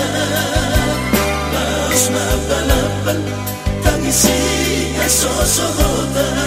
lakan Mas mapalapan Tangis siya sosohotan